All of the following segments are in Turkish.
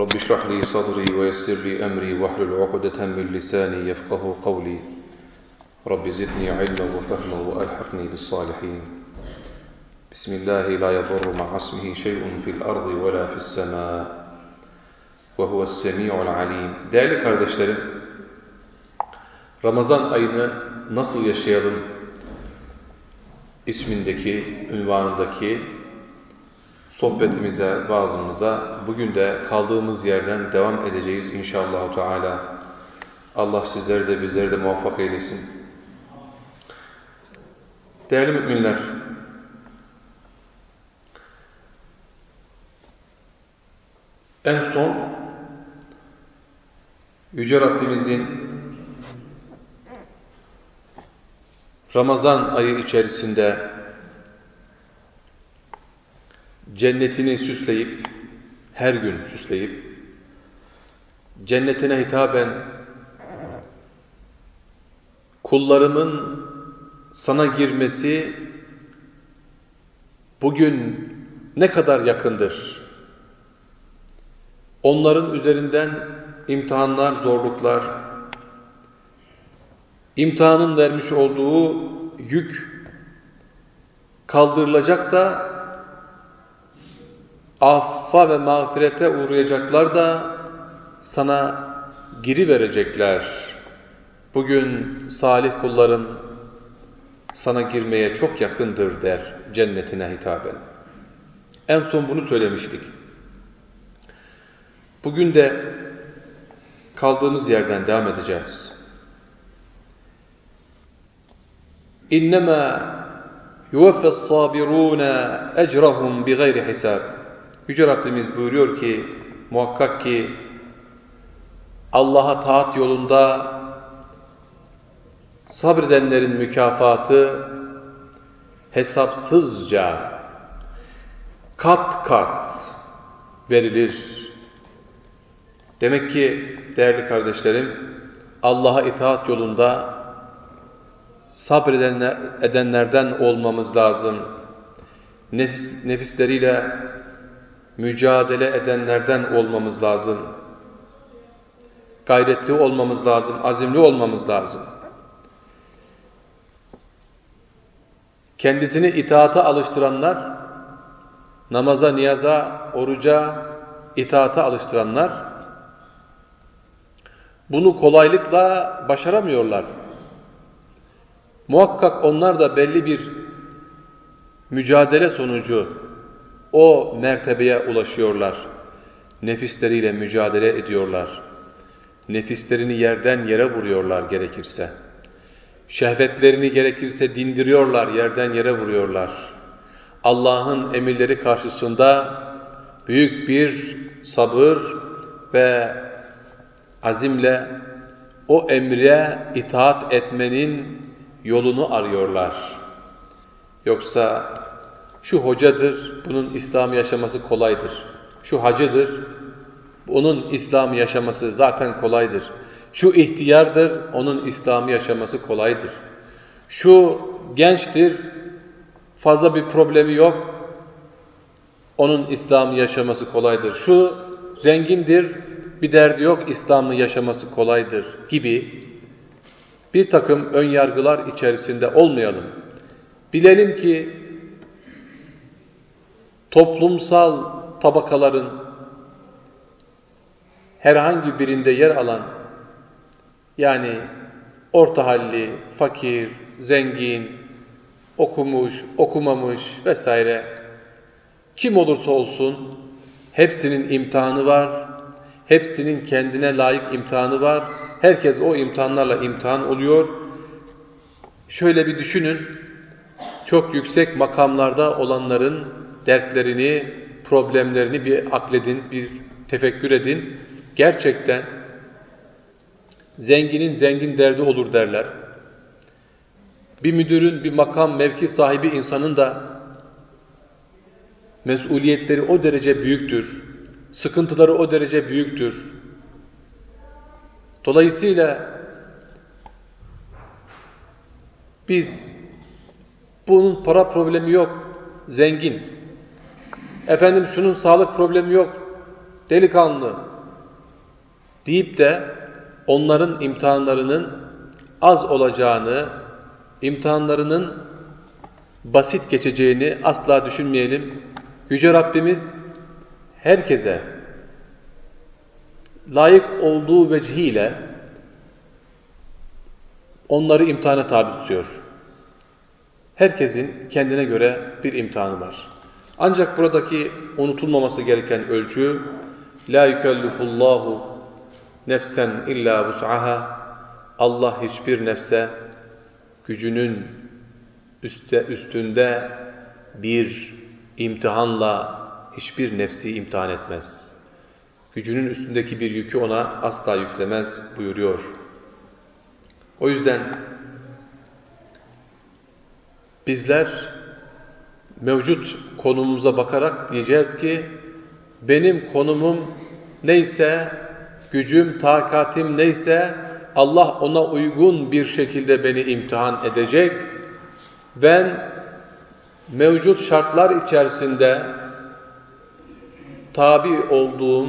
رب اشرح لي صدري ويسر لي أمري واحلل عقدة من لساني يفقه قولي. رب زدني علما وفهما وألحقني بالصالحين. بسم الله لا يضر مع اسمه شيء في الأرض ولا في السماء. وهو السميع العليم. Değerli kardeşlerim, Ramazan ayını nasıl yaşayalım? Ismindeki, ünvanındaki sohbetimize, vaazımıza bugün de kaldığımız yerden devam edeceğiz inşallah Teala. Allah sizleri de bizleri de muvaffak eylesin. Değerli müminler, en son Yüce Rabbimizin Ramazan ayı içerisinde cennetini süsleyip, her gün süsleyip, cennetine hitaben kullarımın sana girmesi bugün ne kadar yakındır? Onların üzerinden imtihanlar, zorluklar, imtihanın vermiş olduğu yük kaldırılacak da affa ve mağfirete uğrayacaklar da sana giri verecekler. Bugün salih kulların sana girmeye çok yakındır der cennetine hitaben. En son bunu söylemiştik. Bugün de kaldığımız yerden devam edeceğiz. İnnemâ yuvaffes sabirûne ecrahum bi gayri hisab. Yüce Rabbimiz buyuruyor ki muhakkak ki Allah'a taat yolunda sabredenlerin mükafatı hesapsızca kat kat verilir. Demek ki değerli kardeşlerim Allah'a itaat yolunda sabredenlerden olmamız lazım. Nefis, nefisleriyle mücadele edenlerden olmamız lazım. Gayretli olmamız lazım, azimli olmamız lazım. Kendisini itaata alıştıranlar, namaza, niyaza, oruca, itaata alıştıranlar, bunu kolaylıkla başaramıyorlar. Muhakkak onlar da belli bir mücadele sonucu o mertebeye ulaşıyorlar. Nefisleriyle mücadele ediyorlar. Nefislerini yerden yere vuruyorlar gerekirse. Şehvetlerini gerekirse dindiriyorlar, yerden yere vuruyorlar. Allah'ın emirleri karşısında büyük bir sabır ve azimle o emre itaat etmenin yolunu arıyorlar. Yoksa şu hocadır, bunun İslam yaşaması kolaydır. Şu hacıdır, onun İslam yaşaması zaten kolaydır. Şu ihtiyardır, onun İslam'ı yaşaması kolaydır. Şu gençtir, fazla bir problemi yok, onun İslam'ı yaşaması kolaydır. Şu zengindir, bir derdi yok, İslam'ı yaşaması kolaydır gibi bir takım ön yargılar içerisinde olmayalım. Bilelim ki toplumsal tabakaların herhangi birinde yer alan yani orta halli, fakir, zengin, okumuş, okumamış vesaire kim olursa olsun hepsinin imtihanı var. Hepsinin kendine layık imtihanı var. Herkes o imtihanlarla imtihan oluyor. Şöyle bir düşünün. Çok yüksek makamlarda olanların dertlerini, problemlerini bir akledin, bir tefekkür edin. Gerçekten zenginin zengin derdi olur derler. Bir müdürün, bir makam, mevki sahibi insanın da mesuliyetleri o derece büyüktür. Sıkıntıları o derece büyüktür. Dolayısıyla biz bunun para problemi yok, zengin. Efendim şunun sağlık problemi yok, delikanlı deyip de onların imtihanlarının az olacağını, imtihanlarının basit geçeceğini asla düşünmeyelim. Yüce Rabbimiz herkese layık olduğu vecihiyle onları imtihana tabi tutuyor. Herkesin kendine göre bir imtihanı var. Ancak buradaki unutulmaması gereken ölçü la yükellifullahu nefsen illa vus'aha Allah hiçbir nefse gücünün üstte, üstünde bir imtihanla hiçbir nefsi imtihan etmez. Gücünün üstündeki bir yükü ona asla yüklemez buyuruyor. O yüzden bizler mevcut konumumuza bakarak diyeceğiz ki benim konumum neyse, gücüm, takatim neyse Allah ona uygun bir şekilde beni imtihan edecek. Ben mevcut şartlar içerisinde tabi olduğum,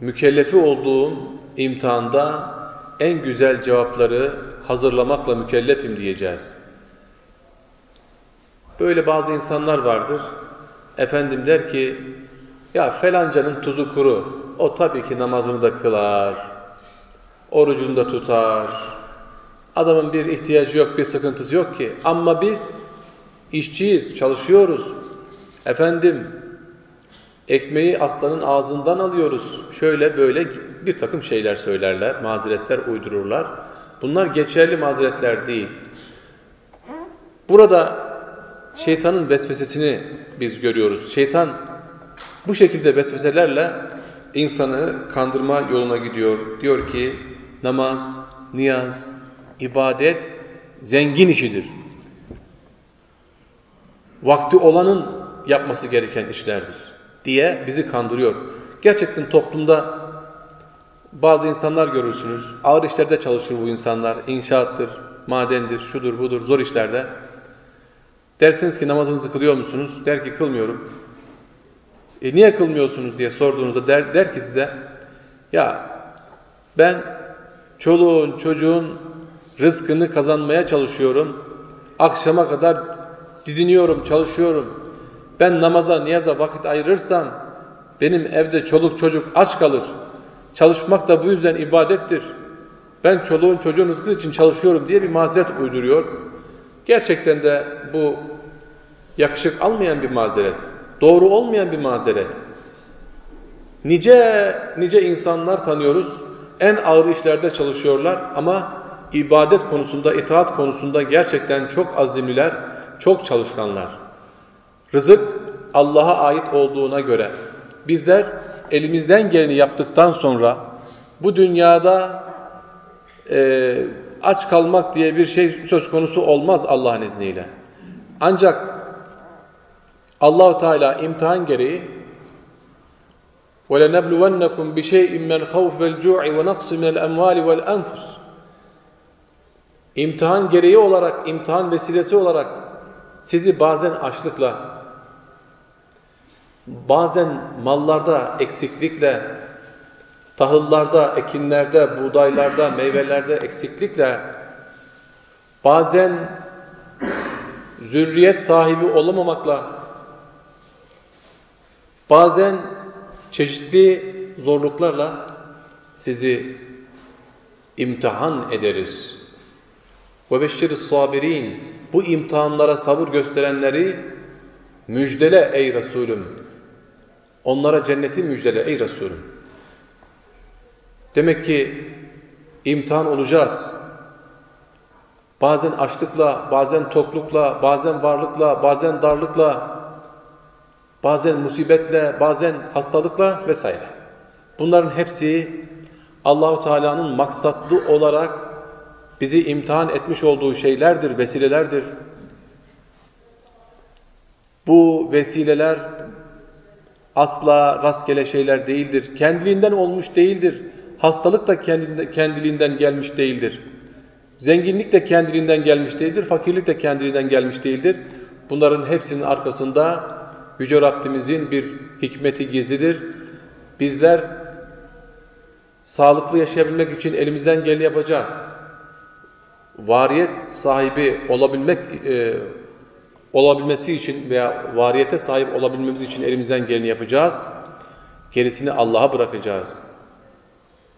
mükellefi olduğum imtihanda en güzel cevapları hazırlamakla mükellefim diyeceğiz. Böyle bazı insanlar vardır. Efendim der ki, ya felancanın tuzu kuru, o tabii ki namazını da kılar, orucunu da tutar, adamın bir ihtiyacı yok, bir sıkıntısı yok ki. Ama biz işçiyiz, çalışıyoruz. Efendim, ekmeği aslanın ağzından alıyoruz. Şöyle böyle bir takım şeyler söylerler, mazeretler uydururlar. Bunlar geçerli mazeretler değil. Burada şeytanın vesvesesini biz görüyoruz. Şeytan bu şekilde vesveselerle insanı kandırma yoluna gidiyor. Diyor ki namaz, niyaz, ibadet zengin işidir. Vakti olanın yapması gereken işlerdir diye bizi kandırıyor. Gerçekten toplumda bazı insanlar görürsünüz. Ağır işlerde çalışır bu insanlar. İnşaattır, madendir, şudur budur, zor işlerde. Dersiniz ki namazınızı kılıyor musunuz? Der ki kılmıyorum. E niye kılmıyorsunuz diye sorduğunuzda der, der ki size ya ben çoluğun çocuğun rızkını kazanmaya çalışıyorum. Akşama kadar didiniyorum, çalışıyorum. Ben namaza, niyaza vakit ayırırsam benim evde çoluk çocuk aç kalır. Çalışmak da bu yüzden ibadettir. Ben çoluğun çocuğun rızkı için çalışıyorum diye bir mazeret uyduruyor. Gerçekten de bu yakışık almayan bir mazeret, doğru olmayan bir mazeret. Nice nice insanlar tanıyoruz. En ağır işlerde çalışıyorlar ama ibadet konusunda, itaat konusunda gerçekten çok azimliler, çok çalışkanlar. Rızık Allah'a ait olduğuna göre bizler elimizden geleni yaptıktan sonra bu dünyada e, aç kalmak diye bir şey söz konusu olmaz Allah'ın izniyle. Ancak Allahu Teala imtihan gereği وَلَنَبْلُوَنَّكُمْ بِشَيْءٍ مِنَ الْخَوْفِ وَالْجُوعِ وَنَقْصٍ مِنَ الْاَمْوَالِ وَالْاَنْفُسِ İmtihan gereği olarak, imtihan vesilesi olarak sizi bazen açlıkla, bazen mallarda eksiklikle, tahıllarda, ekinlerde, buğdaylarda, meyvelerde eksiklikle, bazen zürriyet sahibi olamamakla, Bazen çeşitli zorluklarla sizi imtihan ederiz. Beşşiris sabirin. Bu imtihanlara sabır gösterenleri müjdele ey Resulüm. Onlara cenneti müjdele ey Resulüm. Demek ki imtihan olacağız. Bazen açlıkla, bazen toklukla, bazen varlıkla, bazen darlıkla, bazen musibetle, bazen hastalıkla vesaire. Bunların hepsi Allahu Teala'nın maksatlı olarak bizi imtihan etmiş olduğu şeylerdir, vesilelerdir. Bu vesileler asla rastgele şeyler değildir. Kendiliğinden olmuş değildir. Hastalık da kendiliğinden gelmiş değildir. Zenginlik de kendiliğinden gelmiş değildir. Fakirlik de kendiliğinden gelmiş değildir. Bunların hepsinin arkasında Yüce Rabbimizin bir hikmeti gizlidir. Bizler sağlıklı yaşayabilmek için elimizden geleni yapacağız. Variyet sahibi olabilmek e, olabilmesi için veya variyete sahip olabilmemiz için elimizden geleni yapacağız. Gerisini Allah'a bırakacağız.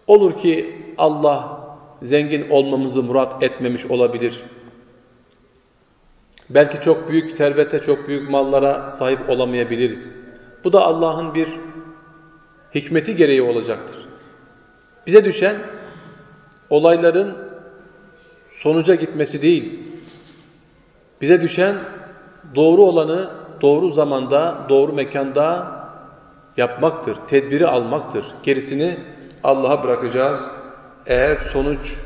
Olur ki Allah zengin olmamızı murat etmemiş olabilir. Belki çok büyük servete, çok büyük mallara sahip olamayabiliriz. Bu da Allah'ın bir hikmeti gereği olacaktır. Bize düşen olayların sonuca gitmesi değil. Bize düşen doğru olanı doğru zamanda, doğru mekanda yapmaktır. Tedbiri almaktır. Gerisini Allah'a bırakacağız. Eğer sonuç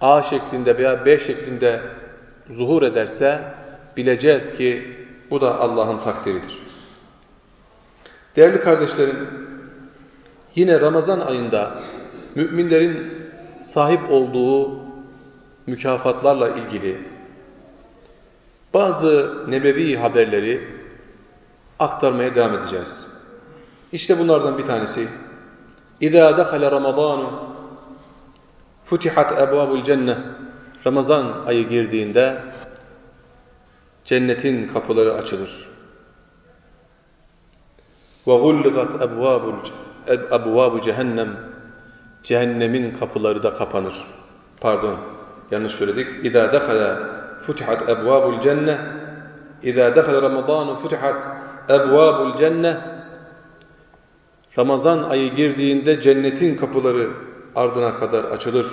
A şeklinde veya B şeklinde zuhur ederse bileceğiz ki bu da Allah'ın takdiridir. Değerli kardeşlerim, yine Ramazan ayında müminlerin sahip olduğu mükafatlarla ilgili bazı nebevi haberleri aktarmaya devam edeceğiz. İşte bunlardan bir tanesi. İzâ dekale Ramazanu futihat ebvâbul cennet Ramazan ayı girdiğinde cennetin kapıları açılır. Ebvâbul ebvâbu cehennem cehennemin kapıları da kapanır. Pardon, yanlış söyledik. İzâ dekale futihat ebvâbul cennet İzâ dekale Ramazanu futihat ebvâbul cennet Ramazan ayı girdiğinde cennetin kapıları ardına kadar açılır.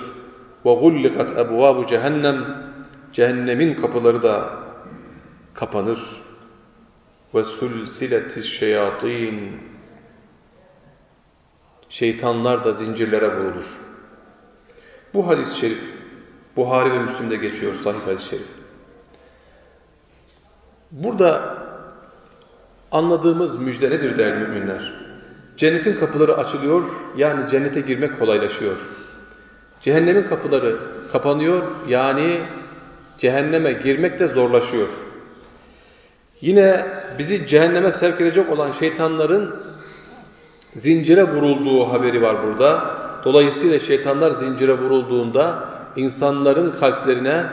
وَغُلِّقَتْ اَبْوَابُ cehennem Cehennemin kapıları da kapanır. وَسُلْسِلَةِ الشَّيَاطِينَ Şeytanlar da zincirlere vurulur. Bu hadis-i şerif Buhari ve Müslim'de geçiyor sahih hadis-i şerif. Burada anladığımız müjde nedir değerli müminler? Cennetin kapıları açılıyor, yani cennete girmek kolaylaşıyor. Cehennemin kapıları kapanıyor, yani cehenneme girmek de zorlaşıyor. Yine bizi cehenneme sevk edecek olan şeytanların zincire vurulduğu haberi var burada. Dolayısıyla şeytanlar zincire vurulduğunda insanların kalplerine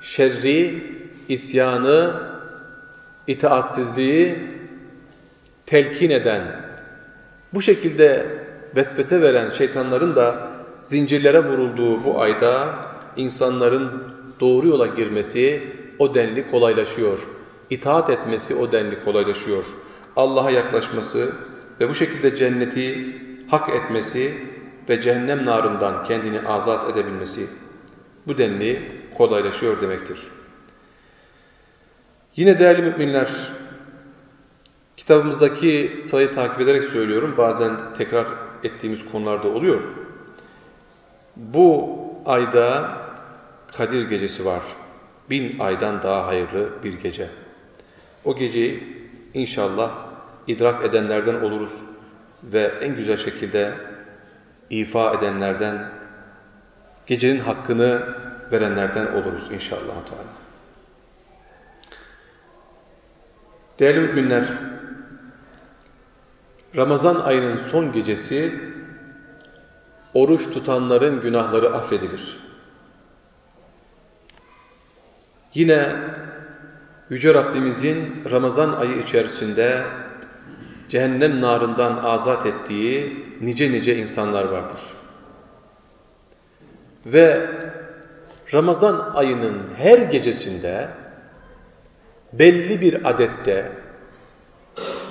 şerri, isyanı, itaatsizliği telkin eden, bu şekilde vesvese veren şeytanların da zincirlere vurulduğu bu ayda insanların doğru yola girmesi o denli kolaylaşıyor. İtaat etmesi o denli kolaylaşıyor. Allah'a yaklaşması ve bu şekilde cenneti hak etmesi ve cehennem narından kendini azat edebilmesi bu denli kolaylaşıyor demektir. Yine değerli müminler, kitabımızdaki sayı takip ederek söylüyorum, bazen tekrar ettiğimiz konularda oluyor. Bu ayda Kadir gecesi var. Bin aydan daha hayırlı bir gece. O geceyi inşallah idrak edenlerden oluruz ve en güzel şekilde ifa edenlerden, gecenin hakkını verenlerden oluruz inşallah. Değerli müminler, Ramazan ayının son gecesi oruç tutanların günahları affedilir. Yine Yüce Rabbimizin Ramazan ayı içerisinde cehennem narından azat ettiği nice nice insanlar vardır. Ve Ramazan ayının her gecesinde belli bir adette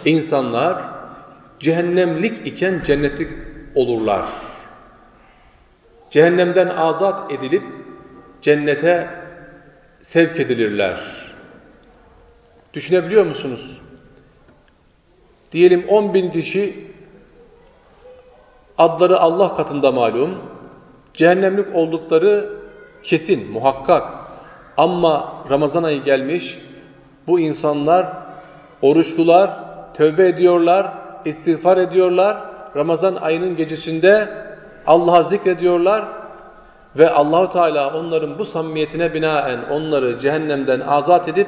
insanlar cehennemlik iken cennetlik olurlar. Cehennemden azat edilip cennete sevk edilirler. Düşünebiliyor musunuz? Diyelim 10 bin kişi adları Allah katında malum, cehennemlik oldukları kesin, muhakkak. Ama Ramazan ayı gelmiş, bu insanlar oruçlular, tövbe ediyorlar, istiğfar ediyorlar. Ramazan ayının gecesinde Allah'a zikrediyorlar ve Allahu Teala onların bu samimiyetine binaen onları cehennemden azat edip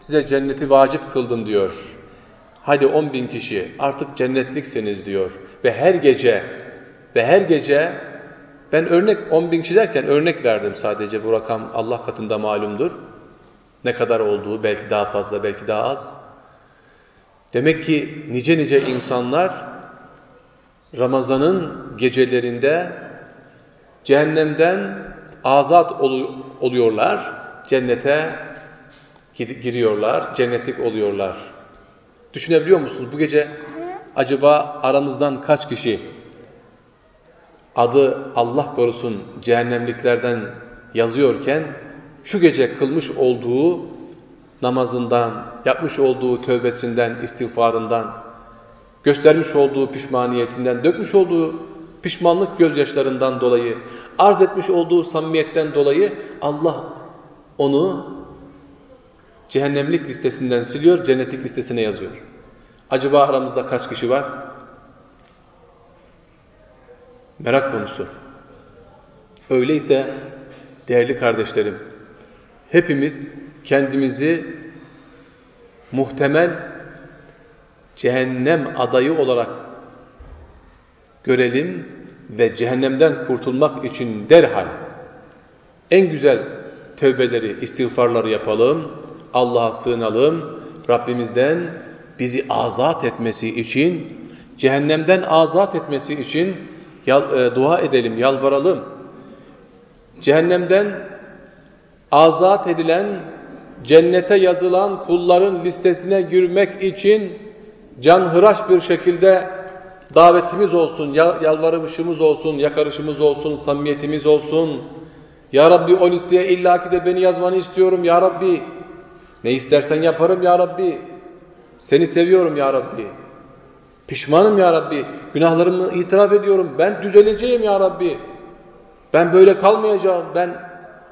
size cenneti vacip kıldım diyor. hadi 10 bin kişi artık cennetliksiniz diyor. Ve her gece ve her gece ben örnek 10 bin kişi derken örnek verdim sadece bu rakam Allah katında malumdur. Ne kadar olduğu belki daha fazla belki daha az. Demek ki nice nice insanlar Ramazan'ın gecelerinde cehennemden azat oluyorlar, cennete giriyorlar, cennetlik oluyorlar. Düşünebiliyor musunuz? Bu gece acaba aramızdan kaç kişi adı Allah korusun cehennemliklerden yazıyorken şu gece kılmış olduğu namazından, yapmış olduğu tövbesinden, istiğfarından, göstermiş olduğu pişmaniyetinden, dökmüş olduğu pişmanlık gözyaşlarından dolayı, arz etmiş olduğu samimiyetten dolayı Allah onu cehennemlik listesinden siliyor, cennetlik listesine yazıyor. Acaba aramızda kaç kişi var? Merak konusu. Öyleyse değerli kardeşlerim, hepimiz kendimizi muhtemel cehennem adayı olarak görelim ve cehennemden kurtulmak için derhal en güzel tövbeleri, istiğfarları yapalım, Allah'a sığınalım, Rabbimizden bizi azat etmesi için, cehennemden azat etmesi için e, dua edelim, yalvaralım. Cehennemden azat edilen, cennete yazılan kulların listesine girmek için canhıraş bir şekilde davetimiz olsun, yalvarışımız olsun, yakarışımız olsun, samimiyetimiz olsun. Ya Rabbi o listeye illaki de beni yazmanı istiyorum Ya Rabbi. Ne istersen yaparım Ya Rabbi. Seni seviyorum Ya Rabbi. Pişmanım Ya Rabbi. Günahlarımı itiraf ediyorum. Ben düzeleceğim Ya Rabbi. Ben böyle kalmayacağım. Ben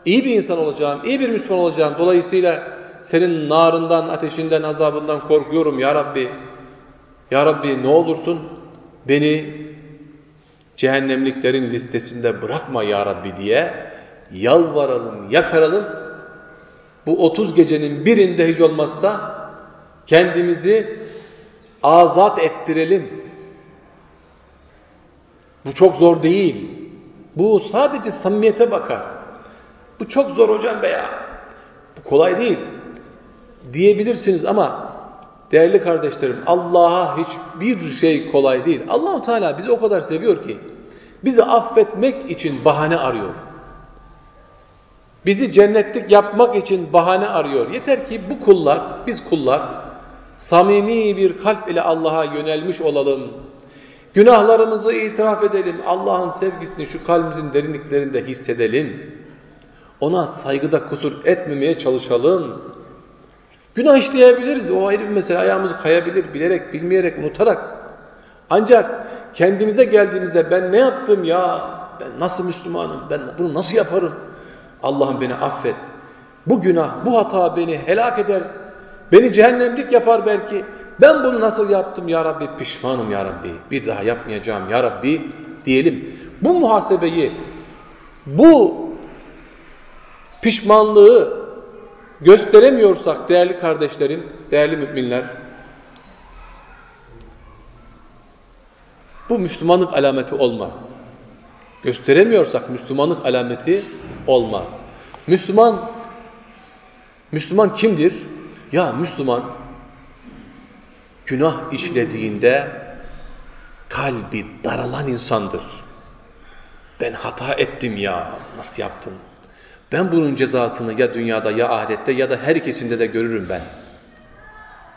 iyi bir insan olacağım. iyi bir Müslüman olacağım. Dolayısıyla senin narından, ateşinden, azabından korkuyorum Ya Rabbi. Ya Rabbi ne olursun beni cehennemliklerin listesinde bırakma Ya Rabbi diye yalvaralım, yakaralım. Bu 30 gecenin birinde hiç olmazsa kendimizi azat ettirelim. Bu çok zor değil. Bu sadece samimiyete bakar. Bu çok zor hocam be ya. Bu kolay değil. Diyebilirsiniz ama değerli kardeşlerim Allah'a hiçbir şey kolay değil. Allahu Teala bizi o kadar seviyor ki bizi affetmek için bahane arıyor. Bizi cennetlik yapmak için bahane arıyor. Yeter ki bu kullar, biz kullar samimi bir kalp ile Allah'a yönelmiş olalım. Günahlarımızı itiraf edelim. Allah'ın sevgisini şu kalbimizin derinliklerinde hissedelim. Ona saygıda kusur etmemeye çalışalım. Günah işleyebiliriz. O ayrı bir mesele. Ayağımız kayabilir. Bilerek, bilmeyerek, unutarak. Ancak kendimize geldiğimizde ben ne yaptım ya? Ben nasıl Müslümanım? Ben bunu nasıl yaparım? Allah'ım beni affet. Bu günah, bu hata beni helak eder. Beni cehennemlik yapar belki. Ben bunu nasıl yaptım ya Rabbi? Pişmanım ya Rabbi. Bir daha yapmayacağım ya Rabbi diyelim. Bu muhasebeyi, bu pişmanlığı gösteremiyorsak değerli kardeşlerim, değerli müminler, bu Müslümanlık alameti olmaz. Gösteremiyorsak Müslümanlık alameti olmaz. Müslüman, Müslüman kimdir? Ya Müslüman günah işlediğinde kalbi daralan insandır. Ben hata ettim ya, nasıl yaptım? Ben bunun cezasını ya dünyada ya ahirette ya da her ikisinde de görürüm ben.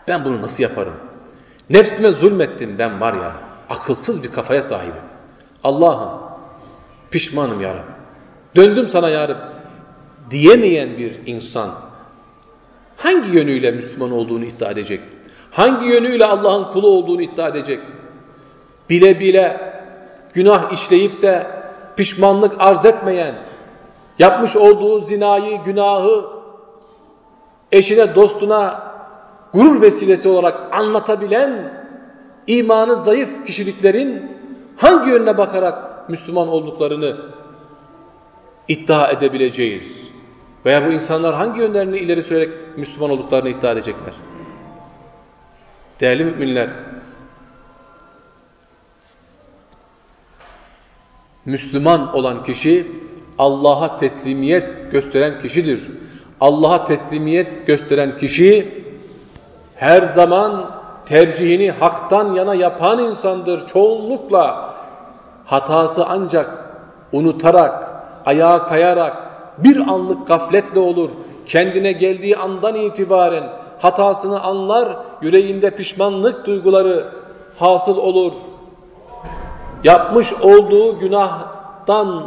Ben bunu nasıl yaparım? Nefsime zulmettim ben var ya, akılsız bir kafaya sahibim. Allah'ım pişmanım ya Rabbi. Döndüm sana ya Rabbi diyemeyen bir insan hangi yönüyle Müslüman olduğunu iddia edecek? Hangi yönüyle Allah'ın kulu olduğunu iddia edecek? Bile bile günah işleyip de pişmanlık arz etmeyen, yapmış olduğu zinayı, günahı eşine, dostuna gurur vesilesi olarak anlatabilen imanı zayıf kişiliklerin hangi yönüne bakarak Müslüman olduklarını iddia edebileceğiz? Veya bu insanlar hangi yönlerini ileri sürerek Müslüman olduklarını iddia edecekler? Değerli müminler, Müslüman olan kişi Allah'a teslimiyet gösteren kişidir. Allah'a teslimiyet gösteren kişi her zaman tercihini haktan yana yapan insandır. Çoğunlukla hatası ancak unutarak, ayağa kayarak, bir anlık gafletle olur. Kendine geldiği andan itibaren hatasını anlar, yüreğinde pişmanlık duyguları hasıl olur. Yapmış olduğu günahtan,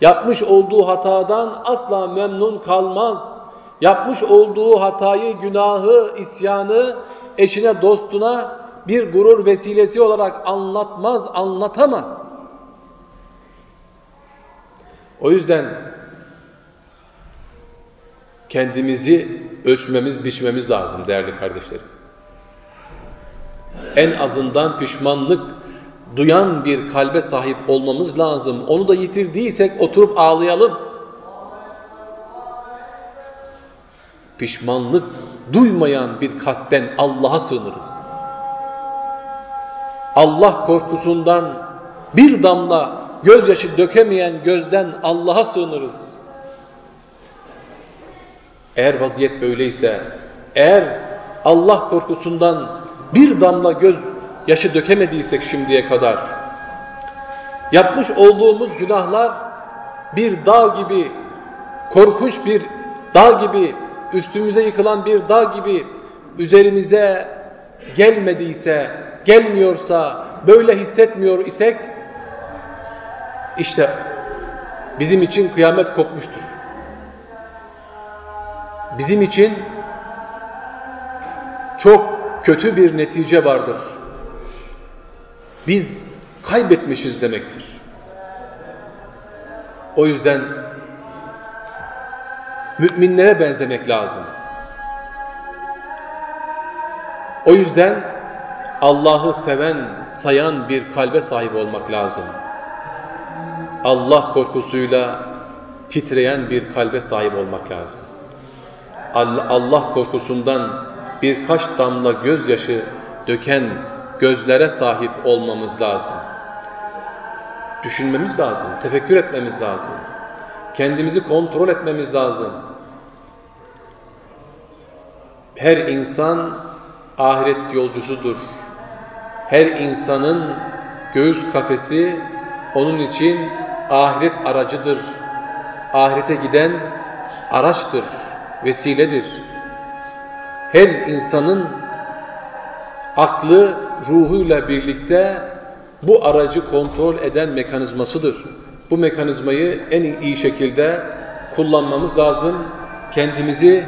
yapmış olduğu hatadan asla memnun kalmaz. Yapmış olduğu hatayı, günahı, isyanı eşine, dostuna bir gurur vesilesi olarak anlatmaz, anlatamaz. O yüzden kendimizi ölçmemiz, biçmemiz lazım değerli kardeşlerim. En azından pişmanlık duyan bir kalbe sahip olmamız lazım. Onu da yitirdiysek oturup ağlayalım. Pişmanlık duymayan bir kalpten Allah'a sığınırız. Allah korkusundan bir damla gözyaşı dökemeyen gözden Allah'a sığınırız. Eğer vaziyet böyleyse, eğer Allah korkusundan bir damla göz yaşı dökemediysek şimdiye kadar, yapmış olduğumuz günahlar bir dağ gibi, korkunç bir dağ gibi, üstümüze yıkılan bir dağ gibi üzerimize gelmediyse, gelmiyorsa, böyle hissetmiyor isek, işte bizim için kıyamet kopmuştur. Bizim için çok kötü bir netice vardır. Biz kaybetmişiz demektir. O yüzden müminlere benzemek lazım. O yüzden Allah'ı seven, sayan bir kalbe sahip olmak lazım. Allah korkusuyla titreyen bir kalbe sahip olmak lazım. Allah korkusundan birkaç damla gözyaşı döken gözlere sahip olmamız lazım. Düşünmemiz lazım, tefekkür etmemiz lazım. Kendimizi kontrol etmemiz lazım. Her insan ahiret yolcusudur. Her insanın göğüs kafesi onun için ahiret aracıdır. Ahirete giden araçtır, vesiledir. Her insanın aklı ruhuyla birlikte bu aracı kontrol eden mekanizmasıdır. Bu mekanizmayı en iyi şekilde kullanmamız lazım. Kendimizi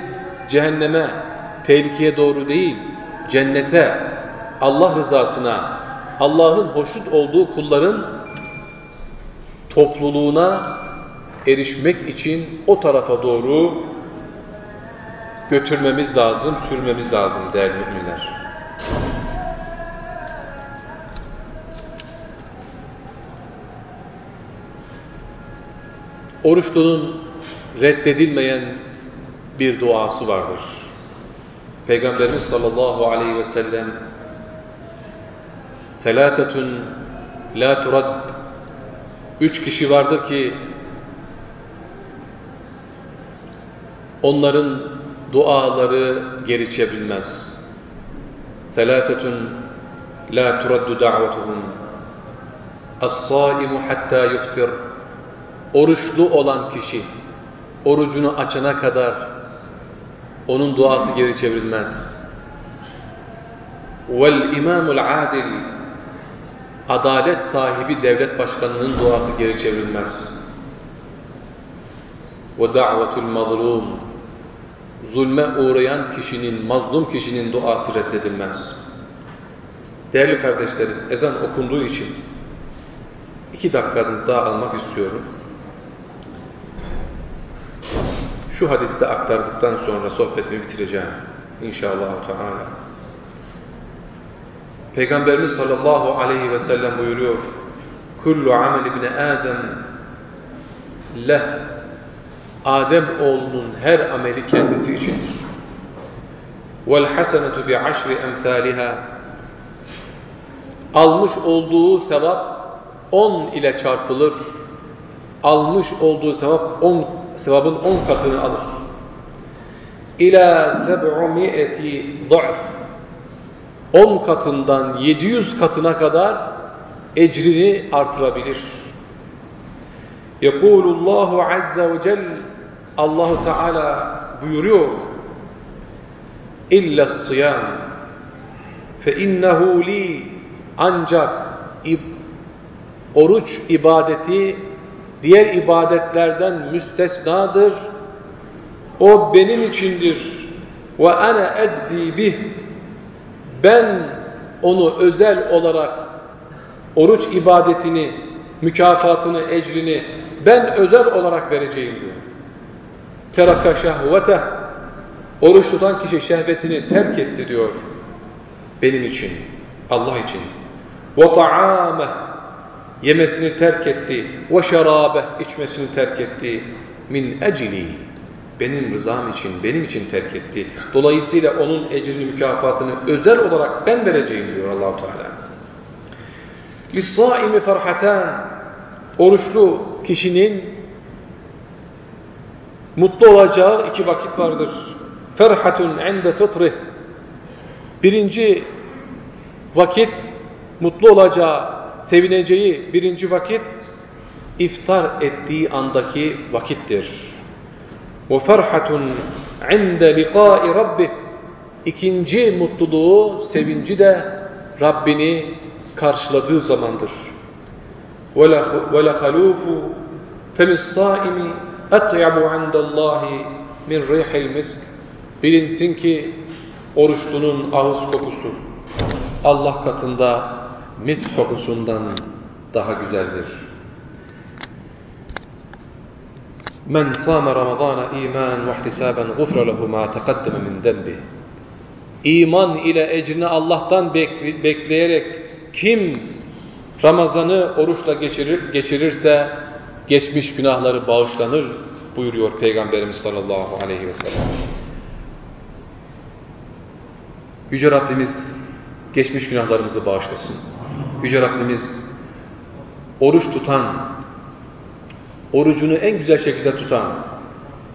cehenneme, tehlikeye doğru değil, cennete, Allah rızasına, Allah'ın hoşnut olduğu kulların topluluğuna erişmek için o tarafa doğru götürmemiz lazım, sürmemiz lazım değerli müminler. Oruçlunun reddedilmeyen bir duası vardır. Peygamberimiz sallallahu aleyhi ve sellem Felâtetun la turad Üç kişi vardır ki onların duaları geri çevrilmez. Selâfetun la turaddu da'vetuhum as-sâimu hattâ yuftir oruçlu olan kişi orucunu açana kadar onun duası geri çevrilmez. Vel imamul adil adalet sahibi devlet başkanının duası geri çevrilmez. Ve da'vetul mazlum zulme uğrayan kişinin, mazlum kişinin duası reddedilmez. Değerli kardeşlerim, ezan okunduğu için iki dakikanızı daha almak istiyorum. Şu hadiste aktardıktan sonra sohbetimi bitireceğim. İnşallah Teala. Peygamberimiz sallallahu aleyhi ve sellem buyuruyor. Kullu amel ibne Adem leh Adem oğlunun her ameli kendisi içindir. Vel hasenetu bi aşri emsaliha almış olduğu sevap 10 ile çarpılır. Almış olduğu sevap 10 sevabın 10 katını alır. İlâ seb'umi'eti za'f 10 katından 700 katına kadar ecrini artırabilir. Yekulullahu azze ve cel Allahu Teala buyuruyor illa sıyam fe innehu li ancak oruç ibadeti diğer ibadetlerden müstesnadır. O benim içindir. Ve ana eczi bih. Ben onu özel olarak oruç ibadetini, mükafatını, ecrini ben özel olarak vereceğim diyor. Teraka şehveteh. Oruç tutan kişi şehvetini terk etti diyor. Benim için, Allah için. Ve ta'ameh yemesini terk etti. Ve şerabe içmesini terk etti. Min ecili benim rızam için, benim için terk etti. Dolayısıyla onun ecrini, mükafatını özel olarak ben vereceğim diyor Allahu Teala. Lis-saimi ferhatan oruçlu kişinin mutlu olacağı iki vakit vardır. Ferhatun inde fıtrih birinci vakit mutlu olacağı, sevineceği birinci vakit iftar ettiği andaki vakittir. وَفَرْحَةٌ عِنْدَ لِقَاءِ رَبِّهِ İkinci mutluluğu, sevinci de Rabbini karşıladığı zamandır. وَلَخَلُوفُ فَمِ الصَّائِمِ اَطْيَبُ عِنْدَ اللّٰهِ مِنْ رِيحِ الْمِسْكِ Bilinsin ki oruçlunun ağız kokusu Allah katında misk kokusundan daha güzeldir. Men sâme Ramazâne îmân ve ihtisâben gufre lehu mâ teqaddeme min dembih. İman ile ecrini Allah'tan bekleyerek kim Ramazan'ı oruçla geçirir, geçirirse geçmiş günahları bağışlanır buyuruyor Peygamberimiz sallallahu aleyhi ve sellem. Yüce Rabbimiz geçmiş günahlarımızı bağışlasın. Yüce Rabbimiz oruç tutan, orucunu en güzel şekilde tutan,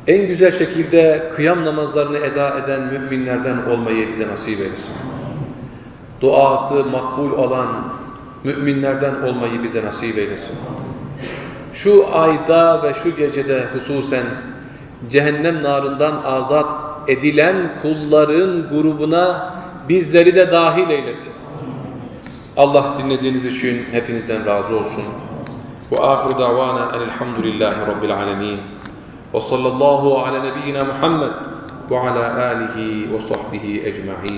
en güzel şekilde kıyam namazlarını eda eden müminlerden olmayı bize nasip eylesin. Duası makbul olan müminlerden olmayı bize nasip eylesin. Şu ayda ve şu gecede hususen cehennem narından azat edilen kulların grubuna bizleri de dahil eylesin. Allah dinlediğiniz için hepinizden razı olsun. Ve ahiru davana enelhamdülillahi rabbil alemin. Ve sallallahu ala nebiyyina Muhammed ve ala alihi ve sahbihi ecma'in.